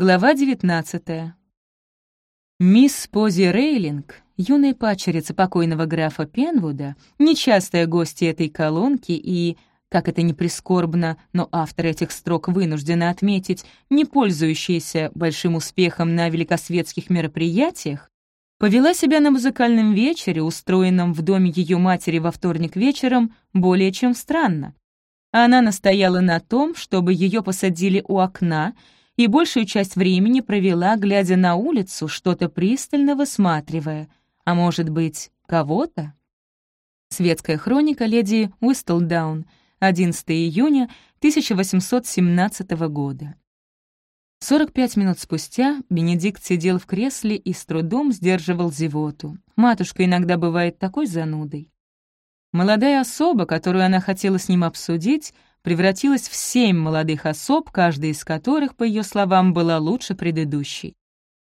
Глава 19. Мисс Пози Рейлинг, юная пачерица покойного графа Пенвуда, нечастая гостья этой колонки и, как это ни прискорбно, но автор этих строк вынуждена отметить, не пользующаяся большим успехом на великосветских мероприятиях, повела себя на музыкальном вечере, устроенном в доме ее матери во вторник вечером, более чем странно. Она настояла на том, чтобы ее посадили у окна — и большую часть времени провела, глядя на улицу, что-то пристально высматривая. А может быть, кого-то? Светская хроника леди Уистлдаун, 11 июня 1817 года. 45 минут спустя Бенедикт сидел в кресле и с трудом сдерживал зевоту. Матушка иногда бывает такой занудой. Молодая особа, которую она хотела с ним обсудить, превратилась в семь молодых особ, каждая из которых, по ее словам, была лучше предыдущей.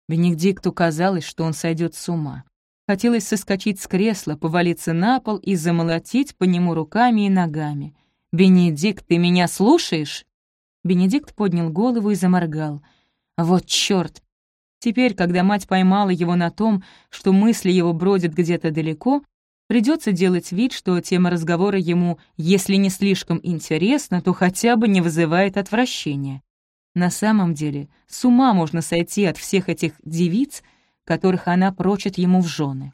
Бенедикту казалось, что он сойдет с ума. Хотелось соскочить с кресла, повалиться на пол и замолотить по нему руками и ногами. «Бенедикт, ты меня слушаешь?» Бенедикт поднял голову и заморгал. «Вот чёрт!» Теперь, когда мать поймала его на том, что мысли его бродят где-то далеко, Придется делать вид, что тема разговора ему, если не слишком интересна, то хотя бы не вызывает отвращения. На самом деле, с ума можно сойти от всех этих девиц, которых она прочит ему в жены.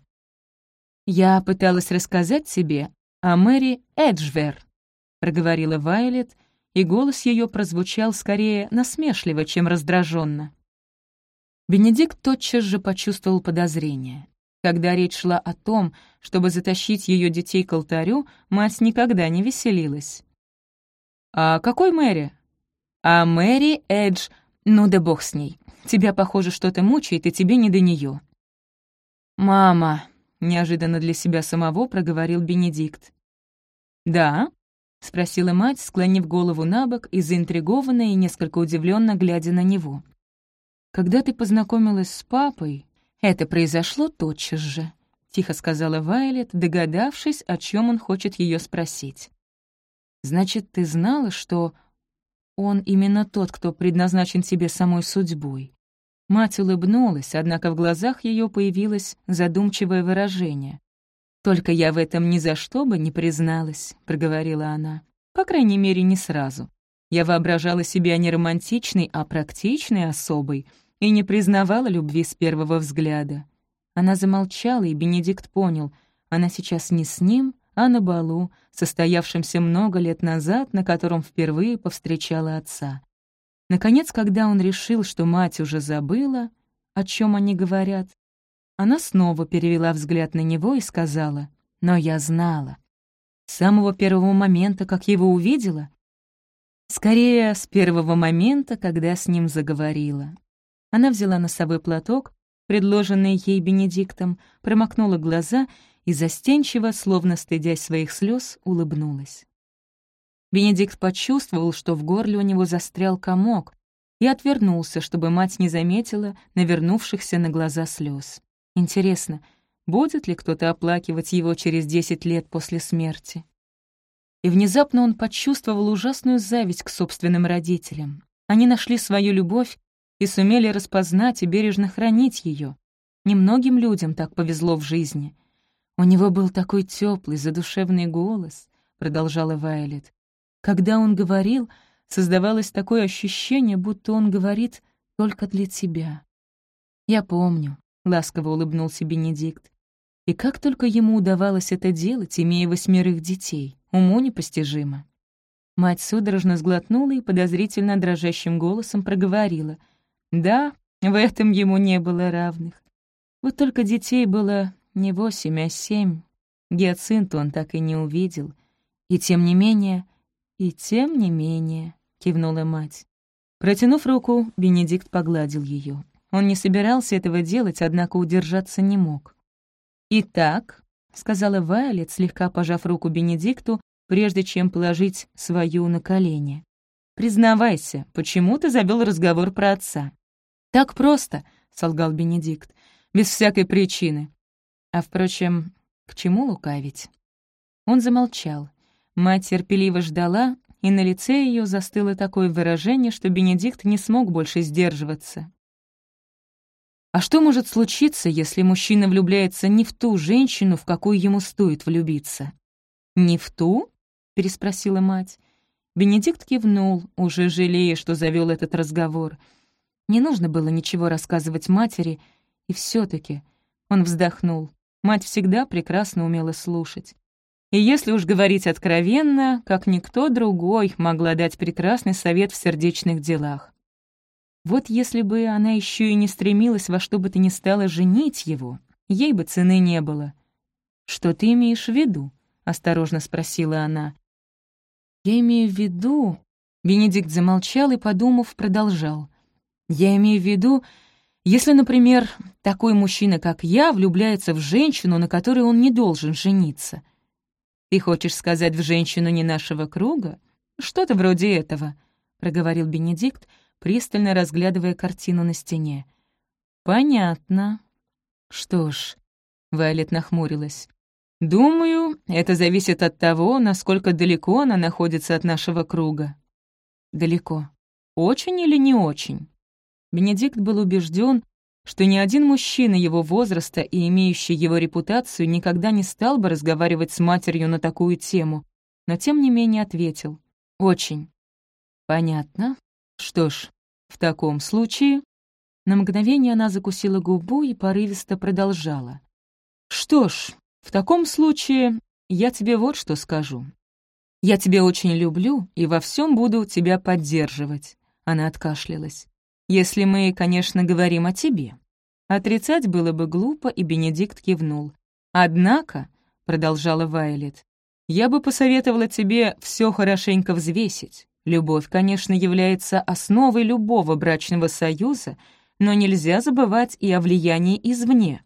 «Я пыталась рассказать тебе о Мэри Эджвер», — проговорила Вайлет, и голос ее прозвучал скорее насмешливо, чем раздраженно. Бенедикт тотчас же почувствовал подозрение. Когда речь шла о том, чтобы затащить ее детей к алтарю, мать никогда не веселилась. «А какой Мэри?» «А Мэри Эдж... Ну да бог с ней. Тебя, похоже, что-то мучает, и тебе не до нее. «Мама», — неожиданно для себя самого проговорил Бенедикт. «Да?» — спросила мать, склонив голову на бок и заинтригованная и несколько удивленно глядя на него. «Когда ты познакомилась с папой, «Это произошло тотчас же», — тихо сказала Вайлет, догадавшись, о чем он хочет ее спросить. «Значит, ты знала, что он именно тот, кто предназначен тебе самой судьбой?» Мать улыбнулась, однако в глазах ее появилось задумчивое выражение. «Только я в этом ни за что бы не призналась», — проговорила она. «По крайней мере, не сразу. Я воображала себя не романтичной, а практичной особой, и не признавала любви с первого взгляда. Она замолчала, и Бенедикт понял, она сейчас не с ним, а на балу, состоявшемся много лет назад, на котором впервые повстречала отца. Наконец, когда он решил, что мать уже забыла, о чем они говорят, она снова перевела взгляд на него и сказала, «Но я знала. С самого первого момента, как его увидела?» Скорее, с первого момента, когда с ним заговорила. Она взяла носовой платок, предложенный ей Бенедиктом, промокнула глаза и застенчиво, словно стыдясь своих слез, улыбнулась. Бенедикт почувствовал, что в горле у него застрял комок, и отвернулся, чтобы мать не заметила навернувшихся на глаза слез. Интересно, будет ли кто-то оплакивать его через десять лет после смерти? И внезапно он почувствовал ужасную зависть к собственным родителям. Они нашли свою любовь и сумели распознать и бережно хранить ее. Немногим людям так повезло в жизни. У него был такой теплый, задушевный голос, продолжала Вайлет. Когда он говорил, создавалось такое ощущение, будто он говорит только для тебя. Я помню, ласково улыбнулся Бенедикт. И как только ему удавалось это делать, имея восьмерых детей, уму непостижимо. Мать судорожно сглотнула и подозрительно дрожащим голосом проговорила — да, в этом ему не было равных. Вот только детей было не восемь, а семь. Гиацинту он так и не увидел. И тем не менее... И тем не менее, кивнула мать. Протянув руку, Бенедикт погладил ее. Он не собирался этого делать, однако удержаться не мог. «Итак», — сказала Вайлет, слегка пожав руку Бенедикту, прежде чем положить свою на колени. «Признавайся, почему ты завел разговор про отца?» «Так просто», — солгал Бенедикт, — «без всякой причины». А, впрочем, к чему лукавить? Он замолчал. Мать терпеливо ждала, и на лице ее застыло такое выражение, что Бенедикт не смог больше сдерживаться. А что может случиться, если мужчина влюбляется не в ту женщину, в какую ему стоит влюбиться? «Не в ту?» — переспросила мать. Бенедикт кивнул, уже жалея, что завел этот разговор. Не нужно было ничего рассказывать матери, и все таки он вздохнул. Мать всегда прекрасно умела слушать. И если уж говорить откровенно, как никто другой могла дать прекрасный совет в сердечных делах. Вот если бы она еще и не стремилась во что бы то ни стало женить его, ей бы цены не было. «Что ты имеешь в виду?» — осторожно спросила она. «Я имею в виду...» Бенедикт замолчал и, подумав, продолжал. «Я имею в виду, если, например, такой мужчина, как я, влюбляется в женщину, на которой он не должен жениться, «Ты хочешь сказать в женщину не нашего круга? Что-то вроде этого», — проговорил Бенедикт, пристально разглядывая картину на стене. «Понятно». «Что ж», — Вайлет нахмурилась, «думаю, это зависит от того, насколько далеко она находится от нашего круга». «Далеко. Очень или не очень?» Бенедикт был убежден, что ни один мужчина его возраста и имеющий его репутацию никогда не стал бы разговаривать с матерью на такую тему, но тем не менее ответил. «Очень». «Понятно. Что ж, в таком случае...» На мгновение она закусила губу и порывисто продолжала. «Что ж, в таком случае я тебе вот что скажу. Я тебя очень люблю и во всем буду тебя поддерживать». Она откашлялась. «Если мы, конечно, говорим о тебе». Отрицать было бы глупо, и Бенедикт кивнул. «Однако», — продолжала Вайлет, «я бы посоветовала тебе все хорошенько взвесить. Любовь, конечно, является основой любого брачного союза, но нельзя забывать и о влиянии извне.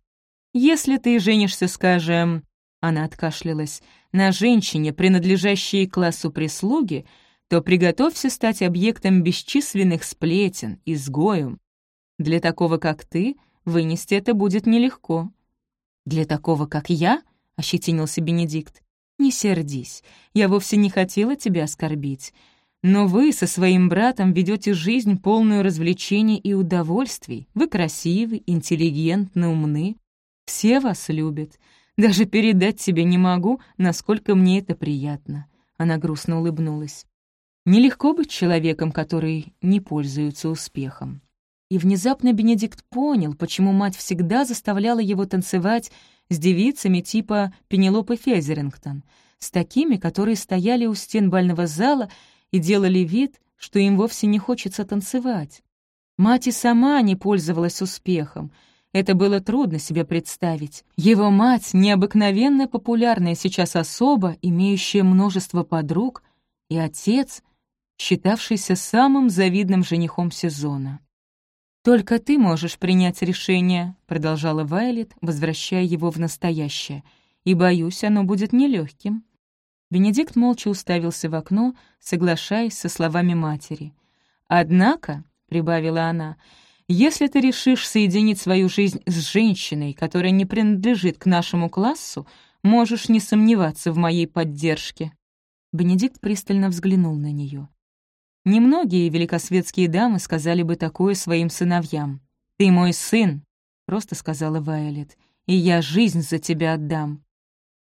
Если ты женишься, скажем...» Она откашлялась. «На женщине, принадлежащей классу прислуги, то приготовься стать объектом бесчисленных сплетен, изгоем. Для такого, как ты, Вынести это будет нелегко». «Для такого, как я?» — ощетинился Бенедикт. «Не сердись, я вовсе не хотела тебя оскорбить. Но вы со своим братом ведете жизнь, полную развлечений и удовольствий. Вы красивы, интеллигентны, умны. Все вас любят. Даже передать тебе не могу, насколько мне это приятно». Она грустно улыбнулась. «Нелегко быть человеком, который не пользуется успехом». И внезапно Бенедикт понял, почему мать всегда заставляла его танцевать с девицами типа Пенелопы Фезерингтон, с такими, которые стояли у стен бального зала и делали вид, что им вовсе не хочется танцевать. Мать и сама не пользовалась успехом. Это было трудно себе представить. Его мать — необыкновенно популярная сейчас особа, имеющая множество подруг, и отец, считавшийся самым завидным женихом сезона. «Только ты можешь принять решение», — продолжала Вайлет, возвращая его в настоящее. «И, боюсь, оно будет нелегким. Бенедикт молча уставился в окно, соглашаясь со словами матери. «Однако», — прибавила она, — «если ты решишь соединить свою жизнь с женщиной, которая не принадлежит к нашему классу, можешь не сомневаться в моей поддержке». Бенедикт пристально взглянул на нее. Немногие великосветские дамы сказали бы такое своим сыновьям. «Ты мой сын», — просто сказала Вайолет, «и я жизнь за тебя отдам».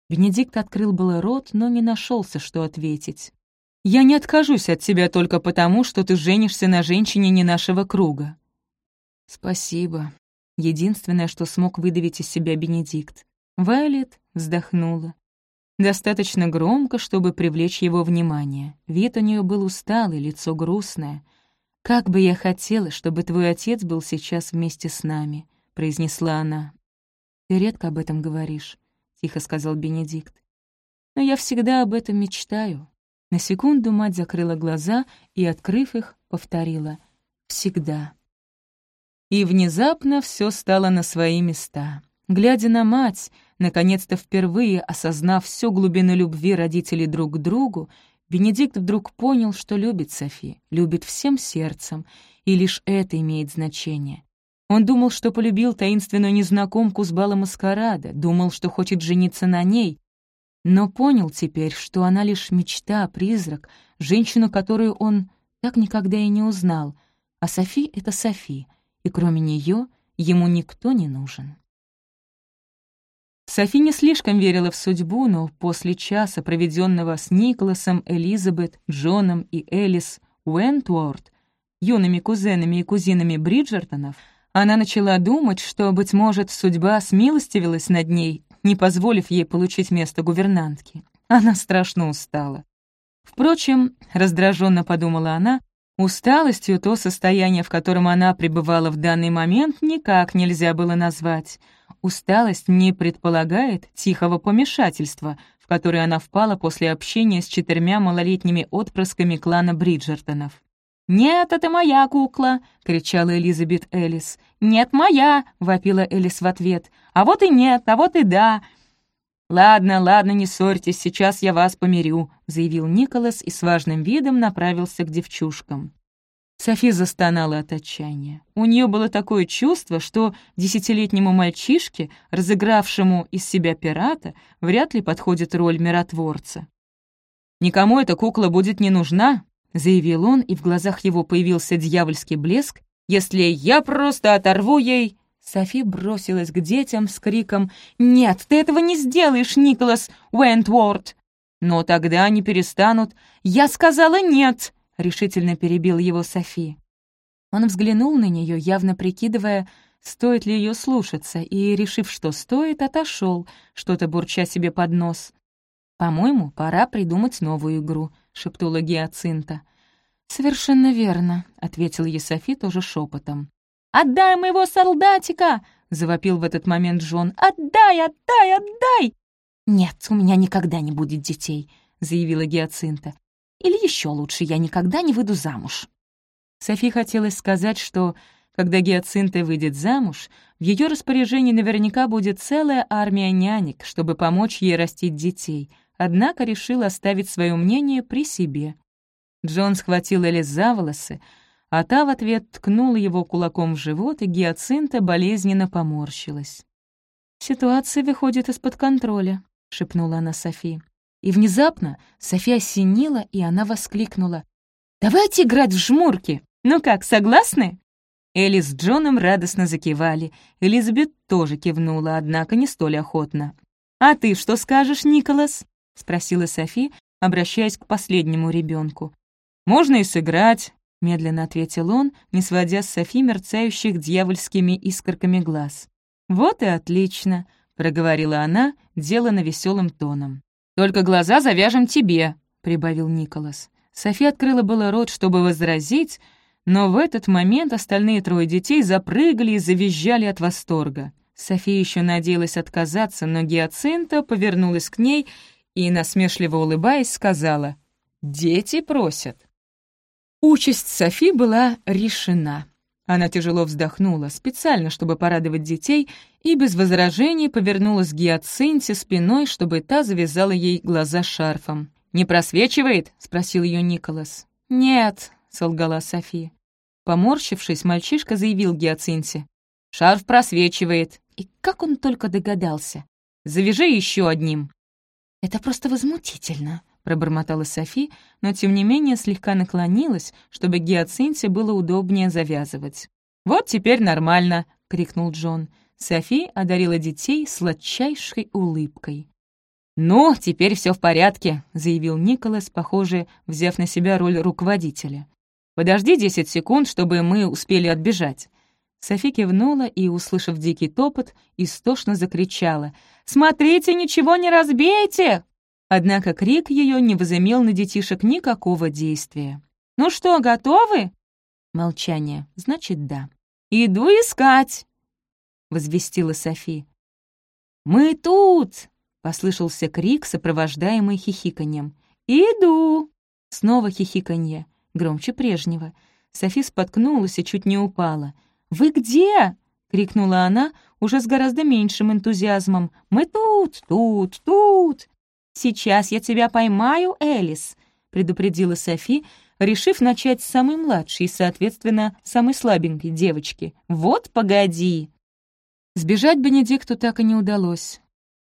Бенедикт открыл было рот, но не нашелся, что ответить. «Я не откажусь от тебя только потому, что ты женишься на женщине не нашего круга». «Спасибо», — единственное, что смог выдавить из себя Бенедикт. Вайолет вздохнула. Достаточно громко, чтобы привлечь его внимание. Вид у нее был усталый, лицо грустное. «Как бы я хотела, чтобы твой отец был сейчас вместе с нами», — произнесла она. «Ты редко об этом говоришь», — тихо сказал Бенедикт. «Но я всегда об этом мечтаю». На секунду мать закрыла глаза и, открыв их, повторила «всегда». И внезапно все стало на свои места. Глядя на мать, наконец-то впервые осознав всю глубину любви родителей друг к другу, Бенедикт вдруг понял, что любит Софи, любит всем сердцем, и лишь это имеет значение. Он думал, что полюбил таинственную незнакомку с бала маскарада, думал, что хочет жениться на ней. но понял теперь, что она лишь мечта, призрак, женщину, которую он так никогда и не узнал. А Софи — это Софи, и кроме нее ему никто не нужен. Софи не слишком верила в судьбу, но после часа, проведенного с Николасом, Элизабет, Джоном и Элис Уэнтворд, юными кузенами и кузинами Бриджертонов, она начала думать, что, быть может, судьба смилостивилась над ней, не позволив ей получить место гувернантки. Она страшно устала. Впрочем, раздраженно подумала она, усталостью то состояние, в котором она пребывала в данный момент, никак нельзя было назвать — Усталость не предполагает тихого помешательства, в которое она впала после общения с четырьмя малолетними отпрысками клана Бриджертонов. «Нет, это моя кукла!» — кричала Элизабет Элис. «Нет, моя!» — вопила Элис в ответ. «А вот и нет, а вот и да!» «Ладно, ладно, не ссорьтесь, сейчас я вас помирю», — заявил Николас и с важным видом направился к девчушкам. Софи застонала от отчаяния. У нее было такое чувство, что десятилетнему мальчишке, разыгравшему из себя пирата, вряд ли подходит роль миротворца. «Никому эта кукла будет не нужна», — заявил он, и в глазах его появился дьявольский блеск, «если я просто оторву ей...» Софи бросилась к детям с криком «Нет, ты этого не сделаешь, Николас Уэнтворд!» «Но тогда они перестанут...» «Я сказала нет!» — решительно перебил его Софи. Он взглянул на нее, явно прикидывая, стоит ли ее слушаться, и, решив, что стоит, отошел, что-то бурча себе под нос. «По-моему, пора придумать новую игру», — шепнула Гиацинта. «Совершенно верно», — ответил ей Софи тоже шепотом. «Отдай моего солдатика!» — завопил в этот момент Джон. «Отдай, отдай, отдай!» «Нет, у меня никогда не будет детей», — заявила Гиацинта. Или еще лучше, я никогда не выйду замуж». Софи хотелось сказать, что, когда Гиацинта выйдет замуж, в ее распоряжении наверняка будет целая армия нянек, чтобы помочь ей растить детей, однако решила оставить свое мнение при себе. Джон схватил Элис за волосы, а та в ответ ткнула его кулаком в живот, и Гиацинта болезненно поморщилась. «Ситуация выходит из-под контроля», — шепнула она Софи. И внезапно София осенила, и она воскликнула. «Давайте играть в жмурки! Ну как, согласны?» Элли с Джоном радостно закивали. Элизабет тоже кивнула, однако не столь охотно. «А ты что скажешь, Николас?» — спросила Софи, обращаясь к последнему ребенку. «Можно и сыграть», — медленно ответил он, не сводя с Софи мерцающих дьявольскими искорками глаз. «Вот и отлично», — проговорила она, делано веселым тоном. «Только глаза завяжем тебе», — прибавил Николас. София открыла было рот, чтобы возразить, но в этот момент остальные трое детей запрыгали и завизжали от восторга. София еще надеялась отказаться, но Гиацинта повернулась к ней и, насмешливо улыбаясь, сказала «Дети просят». Участь Софи была решена. Она тяжело вздохнула, специально, чтобы порадовать детей, и без возражений повернулась к Гиацинте спиной, чтобы та завязала ей глаза шарфом. «Не просвечивает?» — спросил ее Николас. «Нет», — солгала Софи. Поморщившись, мальчишка заявил Гиацинте. «Шарф просвечивает». И как он только догадался. «Завяжи еще одним». «Это просто возмутительно», — пробормотала Софи, но тем не менее слегка наклонилась, чтобы гиацинте было удобнее завязывать. «Вот теперь нормально!» — крикнул Джон. Софи одарила детей сладчайшей улыбкой. «Ну, теперь все в порядке», — заявил Николас, похоже, взяв на себя роль руководителя. «Подожди десять секунд, чтобы мы успели отбежать». Софи кивнула и, услышав дикий топот, истошно закричала. «Смотрите, ничего не разбейте!» Однако крик ее не возымел на детишек никакого действия. «Ну что, готовы?» Молчание. Значит, да. «Иду искать!» — возвестила Софи. «Мы тут!» — послышался крик, сопровождаемый хихиканьем. «Иду!» Снова хихиканье, громче прежнего. Софи споткнулась и чуть не упала. «Вы где?» — крикнула она уже с гораздо меньшим энтузиазмом. «Мы тут, тут, тут!» «Сейчас я тебя поймаю, Элис», — предупредила Софи, решив начать с самой младшей и, соответственно, самой слабенькой девочки. «Вот погоди!» Сбежать Бенедикту так и не удалось.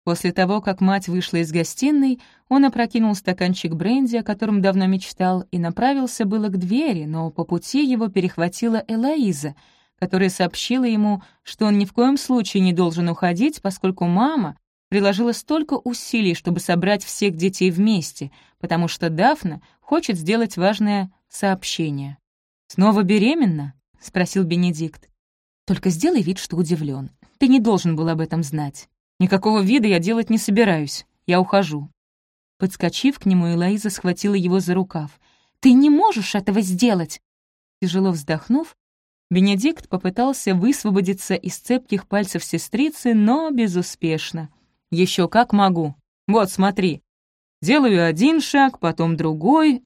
После того, как мать вышла из гостиной, он опрокинул стаканчик бренди, о котором давно мечтал, и направился было к двери, но по пути его перехватила Элоиза, которая сообщила ему, что он ни в коем случае не должен уходить, поскольку мама приложила столько усилий, чтобы собрать всех детей вместе, потому что Дафна хочет сделать важное сообщение. «Снова беременна?» — спросил Бенедикт. «Только сделай вид, что удивлен. Ты не должен был об этом знать». Никакого вида я делать не собираюсь. Я ухожу». Подскочив к нему, Элоиза схватила его за рукав. «Ты не можешь этого сделать!» Тяжело вздохнув, Бенедикт попытался высвободиться из цепких пальцев сестрицы, но безуспешно. Еще как могу. Вот, смотри. Делаю один шаг, потом другой.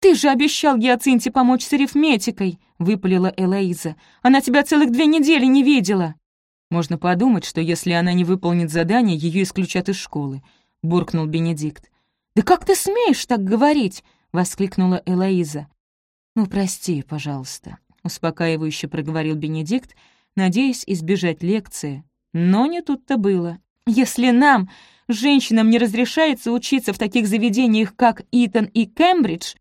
«Ты же обещал Гиацинте помочь с арифметикой!» — выпалила Элоиза. «Она тебя целых две недели не видела!» Можно подумать, что если она не выполнит задание, ее исключат из школы», — буркнул Бенедикт. «Да как ты смеешь так говорить?» — воскликнула Элоиза. «Ну, прости, пожалуйста», — успокаивающе проговорил Бенедикт, надеясь избежать лекции. Но не тут-то было. «Если нам, женщинам, не разрешается учиться в таких заведениях, как Итон и Кембридж,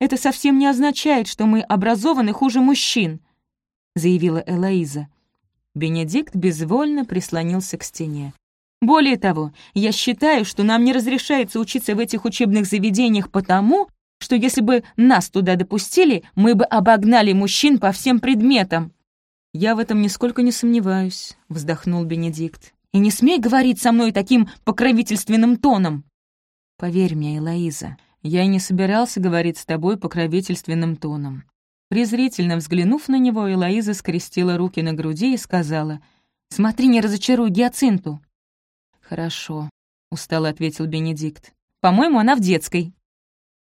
это совсем не означает, что мы образованы хуже мужчин», — заявила Элоиза. Бенедикт безвольно прислонился к стене. «Более того, я считаю, что нам не разрешается учиться в этих учебных заведениях потому, что если бы нас туда допустили, мы бы обогнали мужчин по всем предметам». «Я в этом нисколько не сомневаюсь», — вздохнул Бенедикт. «И не смей говорить со мной таким покровительственным тоном». «Поверь мне, Элоиза, я и не собирался говорить с тобой покровительственным тоном. Презрительно взглянув на него, Элоиза скрестила руки на груди и сказала, «Смотри, не разочаруй Гиацинту». «Хорошо», — устало ответил Бенедикт. «По-моему, она в детской».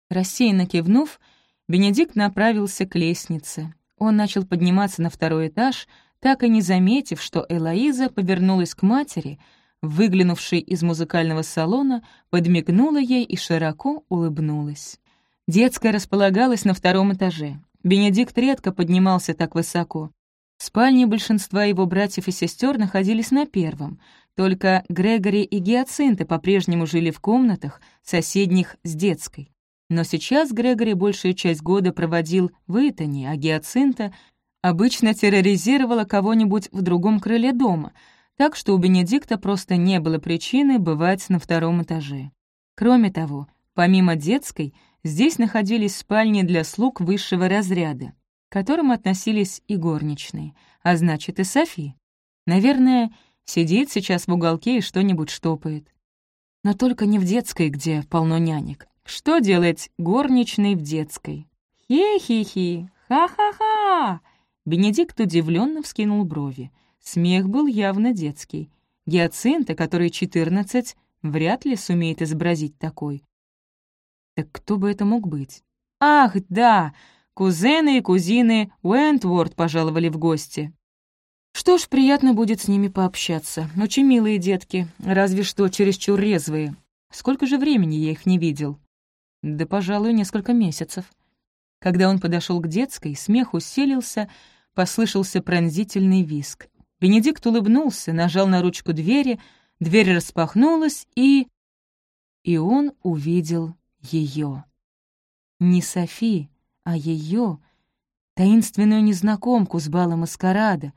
Рассеянно кивнув, Бенедикт направился к лестнице. Он начал подниматься на второй этаж, так и не заметив, что Элоиза повернулась к матери, выглянувшей из музыкального салона, подмигнула ей и широко улыбнулась. Детская располагалась на втором этаже. Бенедикт редко поднимался так высоко. Спальни большинства его братьев и сестер находились на первом, только Грегори и Гиацинты по-прежнему жили в комнатах, соседних с детской. Но сейчас Грегори большую часть года проводил в Итоне, а Гиацинта обычно терроризировала кого-нибудь в другом крыле дома, так что у Бенедикта просто не было причины бывать на втором этаже. Кроме того, помимо детской, Здесь находились спальни для слуг высшего разряда, к которым относились и горничные, а значит, и Софи. Наверное, сидит сейчас в уголке и что-нибудь штопает. Но только не в детской, где полно нянек. Что делать горничной в детской? Хи-хи-хи, ха-ха-ха! Бенедикт удивленно вскинул брови. Смех был явно детский. Гиацинта, который 14, вряд ли сумеет изобразить такой. Так кто бы это мог быть? Ах, да, кузены и кузины Уэнтворд пожаловали в гости. Что ж, приятно будет с ними пообщаться. Очень милые детки, разве что чересчур резвые. Сколько же времени я их не видел? Да, пожалуй, несколько месяцев. Когда он подошел к детской, смех усилился, послышался пронзительный виск. Бенедикт улыбнулся, нажал на ручку двери, дверь распахнулась, и... И он увидел ее. Не Софи, а ее, таинственную незнакомку с бала маскарада.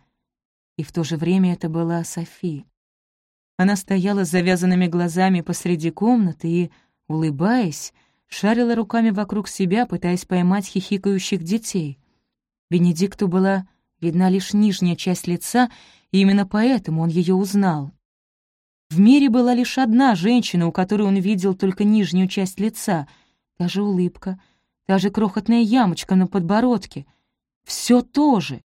И в то же время это была Софи. Она стояла с завязанными глазами посреди комнаты и, улыбаясь, шарила руками вокруг себя, пытаясь поймать хихикающих детей. Бенедикту была видна лишь нижняя часть лица, и именно поэтому он ее узнал. В мире была лишь одна женщина, у которой он видел только нижнюю часть лица, та же улыбка, та же крохотная ямочка на подбородке. Все то же.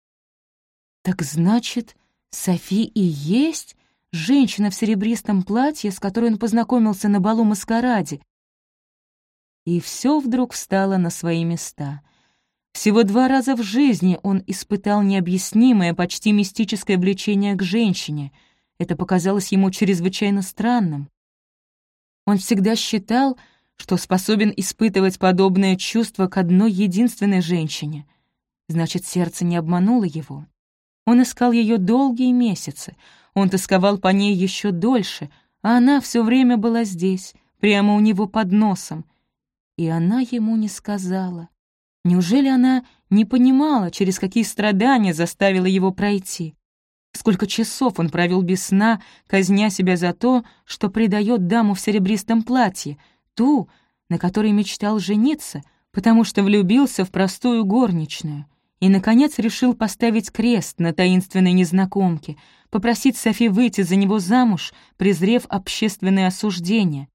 Так значит, Софи и есть женщина в серебристом платье, с которой он познакомился на балу маскараде. И все вдруг встало на свои места. Всего два раза в жизни он испытал необъяснимое, почти мистическое влечение к женщине — это показалось ему чрезвычайно странным. Он всегда считал, что способен испытывать подобное чувство к одной единственной женщине. Значит, сердце не обмануло его. Он искал ее долгие месяцы, он тосковал по ней еще дольше, а она все время была здесь, прямо у него под носом. И она ему не сказала. Неужели она не понимала, через какие страдания заставила его пройти? Сколько часов он провел без сна, казня себя за то, что предает даму в серебристом платье, ту, на которой мечтал жениться, потому что влюбился в простую горничную. И, наконец, решил поставить крест на таинственной незнакомке, попросить Софи выйти за него замуж, презрев общественное осуждение.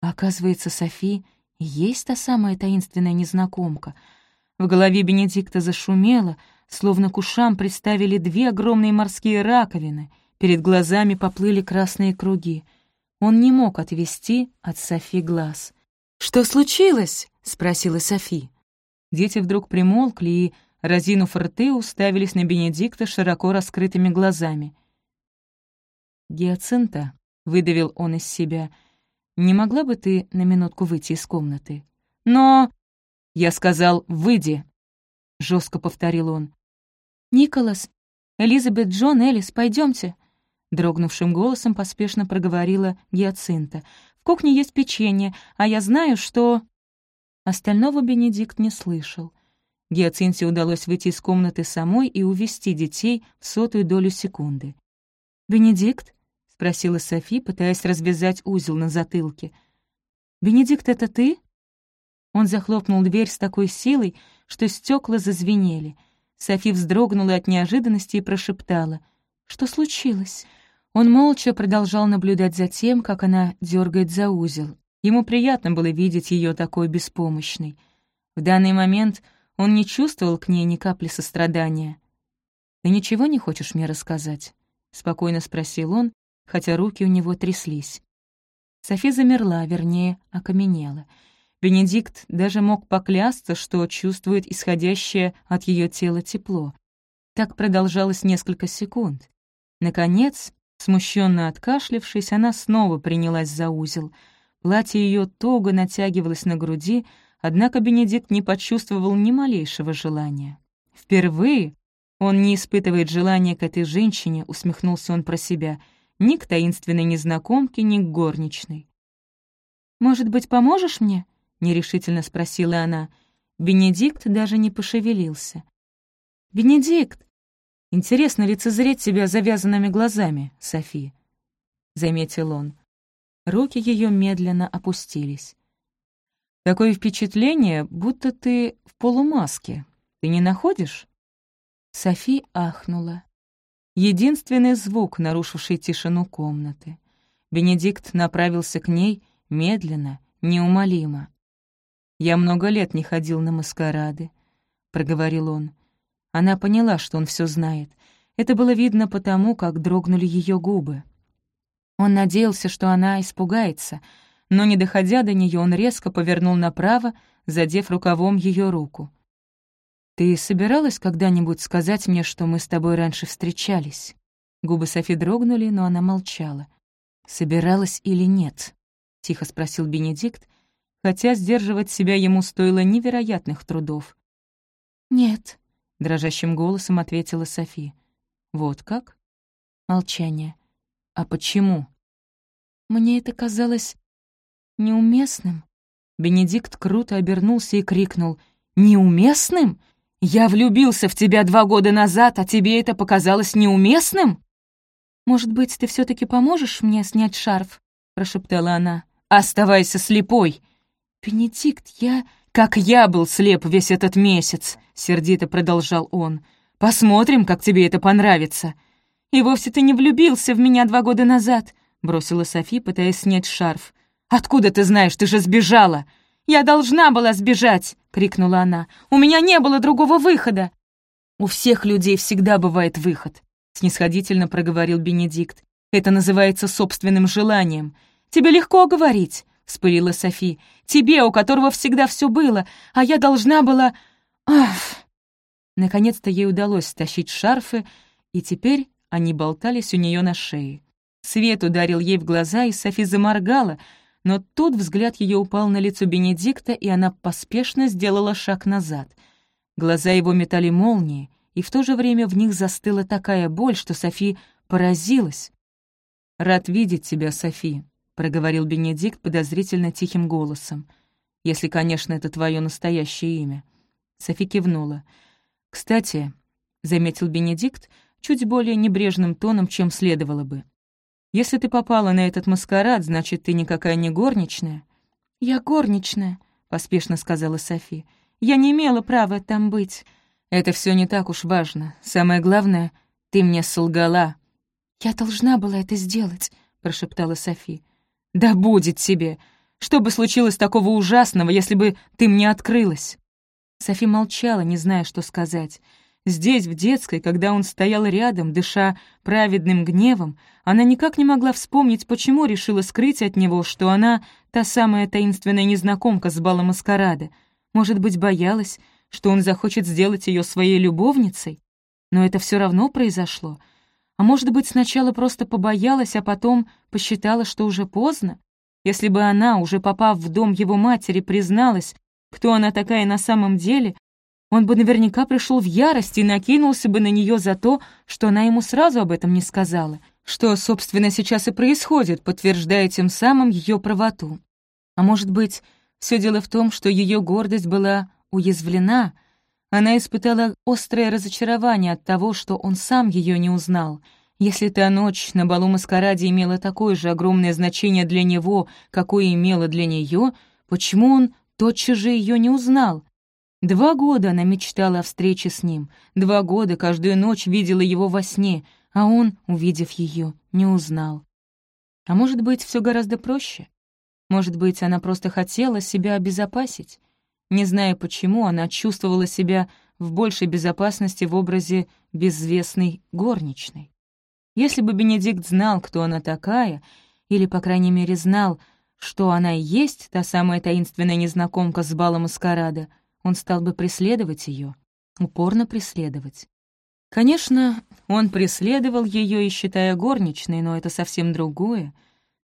оказывается, Софи есть та самая таинственная незнакомка. В голове Бенедикта зашумело, словно к ушам приставили две огромные морские раковины, перед глазами поплыли красные круги. Он не мог отвести от Софи глаз. «Что случилось?» — спросила Софи. Дети вдруг примолкли и, разинув рты, уставились на Бенедикта широко раскрытыми глазами. «Гиацинта», — выдавил он из себя, — «не могла бы ты на минутку выйти из комнаты?» «Но...» «Я сказал, выйди», — жестко повторил он. «Николас, Элизабет, Джон, Элис, пойдемте. дрогнувшим голосом поспешно проговорила Гиацинта. «В кухне есть печенье, а я знаю, что...» Остального Бенедикт не слышал. Гиацинте удалось выйти из комнаты самой и увести детей в сотую долю секунды. «Бенедикт?» — спросила Софи, пытаясь развязать узел на затылке. «Бенедикт, это ты?» Он захлопнул дверь с такой силой, что стекла зазвенели. Софи вздрогнула от неожиданности и прошептала. «Что случилось?» Он молча продолжал наблюдать за тем, как она дергает за узел. Ему приятно было видеть ее такой беспомощной. В данный момент он не чувствовал к ней ни капли сострадания. «Ты ничего не хочешь мне рассказать?» — спокойно спросил он, хотя руки у него тряслись. Софи замерла, вернее, окаменела — Бенедикт даже мог поклясться, что чувствует исходящее от ее тела тепло. Так продолжалось несколько секунд. Наконец, смущенно откашлившись, она снова принялась за узел. Платье ее туго натягивалось на груди, однако Бенедикт не почувствовал ни малейшего желания. Впервые он не испытывает желания к этой женщине, усмехнулся он про себя, ни к таинственной незнакомке, ни к горничной. «Может быть, поможешь мне?» нерешительно спросила она. Бенедикт даже не пошевелился. «Бенедикт! Интересно лицезреть себя завязанными глазами, Софи», — заметил он. Руки ее медленно опустились. «Такое впечатление, будто ты в полумаске. Ты не находишь?» Софи ахнула. Единственный звук, нарушивший тишину комнаты. Бенедикт направился к ней медленно, неумолимо. «Я много лет не ходил на маскарады», — проговорил он. Она поняла, что он все знает. Это было видно потому, как дрогнули ее губы. Он надеялся, что она испугается, но, не доходя до нее, он резко повернул направо, задев рукавом ее руку. «Ты собиралась когда-нибудь сказать мне, что мы с тобой раньше встречались?» Губы Софи дрогнули, но она молчала. «Собиралась или нет?» — тихо спросил Бенедикт, хотя сдерживать себя ему стоило невероятных трудов. «Нет», — дрожащим голосом ответила Софи. «Вот как?» Молчание. «А почему?» «Мне это казалось неуместным». Бенедикт круто обернулся и крикнул. «Неуместным? Я влюбился в тебя два года назад, а тебе это показалось неуместным?» «Может быть, ты все таки поможешь мне снять шарф?» — прошептала она. «Оставайся слепой!» «Бенедикт, я...» «Как я был слеп весь этот месяц!» — сердито продолжал он. «Посмотрим, как тебе это понравится!» «И вовсе ты не влюбился в меня два года назад!» — бросила Софи, пытаясь снять шарф. «Откуда ты знаешь? Ты же сбежала!» «Я должна была сбежать!» — крикнула она. «У меня не было другого выхода!» «У всех людей всегда бывает выход», — снисходительно проговорил Бенедикт. «Это называется собственным желанием. Тебе легко говорить. — вспылила Софи. «Тебе, у которого всегда все было, а я должна была... Ах!» Наконец-то ей удалось стащить шарфы, и теперь они болтались у нее на шее. Свет ударил ей в глаза, и Софи заморгала, но тут взгляд ее упал на лицо Бенедикта, и она поспешно сделала шаг назад. Глаза его метали молнии, и в то же время в них застыла такая боль, что Софи поразилась. «Рад видеть тебя, Софи», — проговорил Бенедикт подозрительно тихим голосом. «Если, конечно, это твое настоящее имя». Софи кивнула. «Кстати», — заметил Бенедикт, чуть более небрежным тоном, чем следовало бы. «Если ты попала на этот маскарад, значит, ты никакая не горничная». «Я горничная», — поспешно сказала Софи. «Я не имела права там быть». «Это все не так уж важно. Самое главное, ты мне солгала». «Я должна была это сделать», — прошептала Софи. «Да будет тебе! Что бы случилось такого ужасного, если бы ты мне открылась?» Софи молчала, не зная, что сказать. Здесь, в детской, когда он стоял рядом, дыша праведным гневом, она никак не могла вспомнить, почему решила скрыть от него, что она та самая таинственная незнакомка с бала маскарада. Может быть, боялась, что он захочет сделать ее своей любовницей? Но это все равно произошло — а может быть, сначала просто побоялась, а потом посчитала, что уже поздно? Если бы она, уже попав в дом его матери, призналась, кто она такая на самом деле, он бы наверняка пришел в ярость и накинулся бы на нее за то, что она ему сразу об этом не сказала, что, собственно, сейчас и происходит, подтверждая тем самым ее правоту. А может быть, все дело в том, что ее гордость была уязвлена, она испытала острое разочарование от того, что он сам ее не узнал. Если та ночь на балу маскараде имела такое же огромное значение для него, какое имела для нее, почему он тотчас же ее не узнал? Два года она мечтала о встрече с ним, два года каждую ночь видела его во сне, а он, увидев ее, не узнал. А может быть, все гораздо проще? Может быть, она просто хотела себя обезопасить? Не зная почему, она чувствовала себя в большей безопасности в образе безвестной горничной. Если бы Бенедикт знал, кто она такая, или, по крайней мере, знал, что она и есть та самая таинственная незнакомка с бала маскарада, он стал бы преследовать ее, упорно преследовать. Конечно, он преследовал ее и считая горничной, но это совсем другое.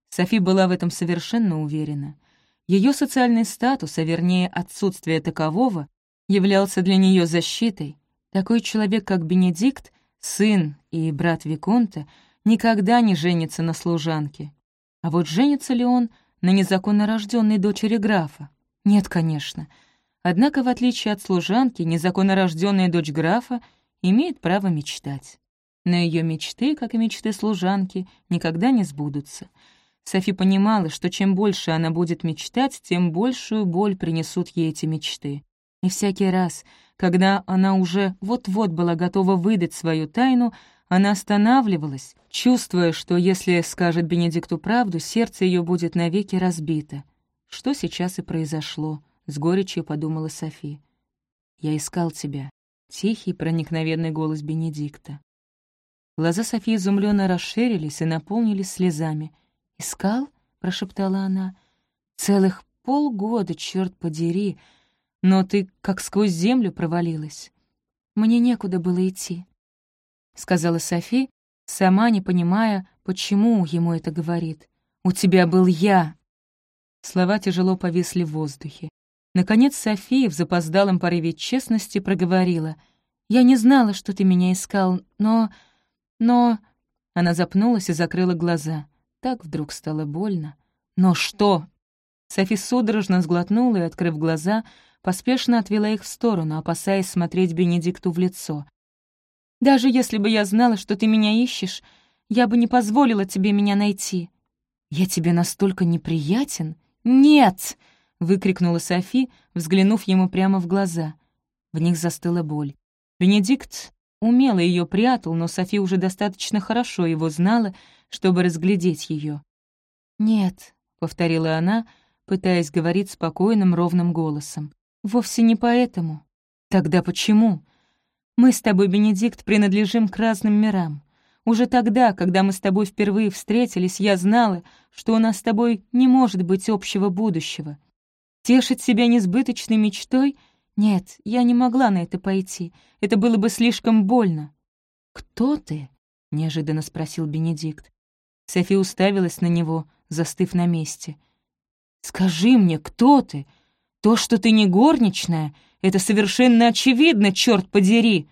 Софи была в этом совершенно уверена — ее социальный статус, а вернее отсутствие такового, являлся для нее защитой. Такой человек, как Бенедикт, сын и брат Виконта, никогда не женится на служанке. А вот женится ли он на незаконно рожденной дочери графа? Нет, конечно. Однако, в отличие от служанки, незаконно рожденная дочь графа имеет право мечтать. Но ее мечты, как и мечты служанки, никогда не сбудутся — Софи понимала, что чем больше она будет мечтать, тем большую боль принесут ей эти мечты. И всякий раз, когда она уже вот-вот была готова выдать свою тайну, она останавливалась, чувствуя, что если скажет Бенедикту правду, сердце ее будет навеки разбито. Что сейчас и произошло, с горечью подумала Софи. «Я искал тебя», — тихий проникновенный голос Бенедикта. Глаза Софии изумленно расширились и наполнились слезами. «Искал?» — прошептала она. «Целых полгода, черт подери! Но ты как сквозь землю провалилась. Мне некуда было идти», — сказала Софи, сама не понимая, почему ему это говорит. «У тебя был я!» Слова тяжело повисли в воздухе. Наконец София в запоздалом порыве честности проговорила. «Я не знала, что ты меня искал, но... но...» Она запнулась и закрыла глаза. Так вдруг стало больно. «Но что?» Софи судорожно сглотнула и, открыв глаза, поспешно отвела их в сторону, опасаясь смотреть Бенедикту в лицо. «Даже если бы я знала, что ты меня ищешь, я бы не позволила тебе меня найти». «Я тебе настолько неприятен?» «Нет!» — выкрикнула Софи, взглянув ему прямо в глаза. В них застыла боль. Бенедикт умело ее прятал, но Софи уже достаточно хорошо его знала, чтобы разглядеть ее. «Нет», — повторила она, пытаясь говорить спокойным, ровным голосом. «Вовсе не поэтому». «Тогда почему?» «Мы с тобой, Бенедикт, принадлежим к разным мирам. Уже тогда, когда мы с тобой впервые встретились, я знала, что у нас с тобой не может быть общего будущего. Тешить себя несбыточной мечтой? Нет, я не могла на это пойти. Это было бы слишком больно». «Кто ты?» — неожиданно спросил Бенедикт. Софи уставилась на него, застыв на месте. «Скажи мне, кто ты? То, что ты не горничная, это совершенно очевидно, черт подери!»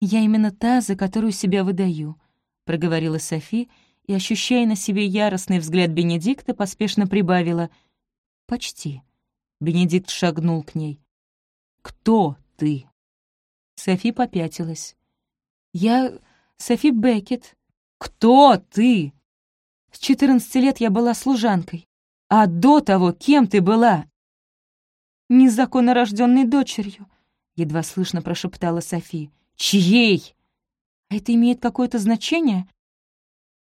«Я именно та, за которую себя выдаю», — проговорила Софи, и, ощущая на себе яростный взгляд Бенедикта, поспешно прибавила «Почти». Бенедикт шагнул к ней. «Кто ты?» Софи попятилась. «Я Софи Беккет». «Кто ты?» «С четырнадцати лет я была служанкой. А до того кем ты была?» «Незаконно рожденной дочерью», — едва слышно прошептала Софи. «Чьей?» «А это имеет какое-то значение?»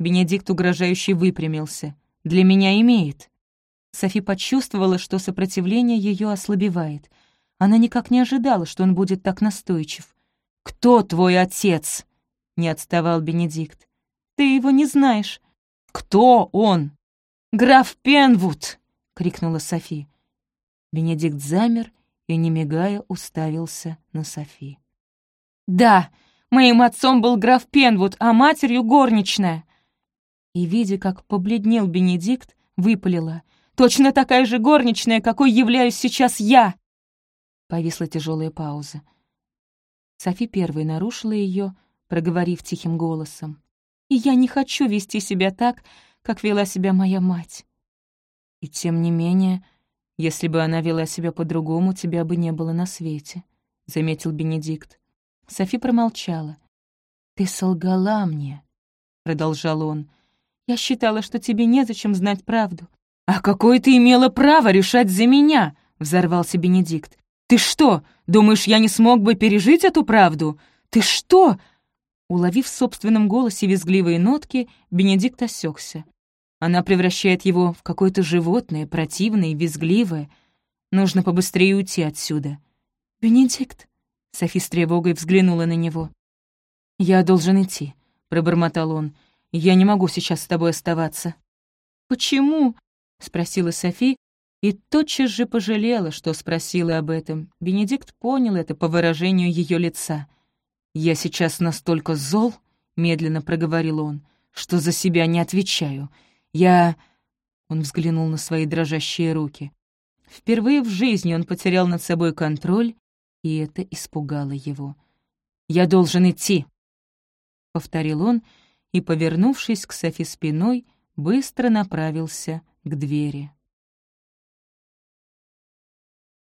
Бенедикт угрожающе выпрямился. «Для меня имеет». Софи почувствовала, что сопротивление ее ослабевает. Она никак не ожидала, что он будет так настойчив. «Кто твой отец?» — не отставал Бенедикт. «Ты его не знаешь». «Кто он?» «Граф Пенвуд!» — крикнула Софи. Бенедикт замер и, не мигая, уставился на Софи. «Да, моим отцом был граф Пенвуд, а матерью — горничная!» И, видя, как побледнел Бенедикт, выпалила. «Точно такая же горничная, какой являюсь сейчас я!» Повисла тяжелая пауза. Софи первой нарушила ее, проговорив тихим голосом. «И я не хочу вести себя так, как вела себя моя мать. И тем не менее, если бы она вела себя по-другому, тебя бы не было на свете, — заметил Бенедикт. Софи промолчала. «Ты солгала мне», — продолжал он. «Я считала, что тебе незачем знать правду». «А какое ты имела право решать за меня?» — взорвался Бенедикт. «Ты что, думаешь, я не смог бы пережить эту правду? Ты что?» Уловив в собственном голосе визгливые нотки, Бенедикт осекся. Она превращает его в какое-то животное, противное визгливое. Нужно побыстрее уйти отсюда. «Бенедикт?» — Софи с тревогой взглянула на него. «Я должен идти», — пробормотал он. «Я не могу сейчас с тобой оставаться». «Почему?» — спросила Софи, и тотчас же пожалела, что спросила об этом. Бенедикт понял это по выражению ее лица. «Я сейчас настолько зол», — медленно проговорил он, — «что за себя не отвечаю. Я...» Он взглянул на свои дрожащие руки. Впервые в жизни он потерял над собой контроль, и это испугало его. «Я должен идти», — повторил он, и, повернувшись к Софи спиной, быстро направился к двери.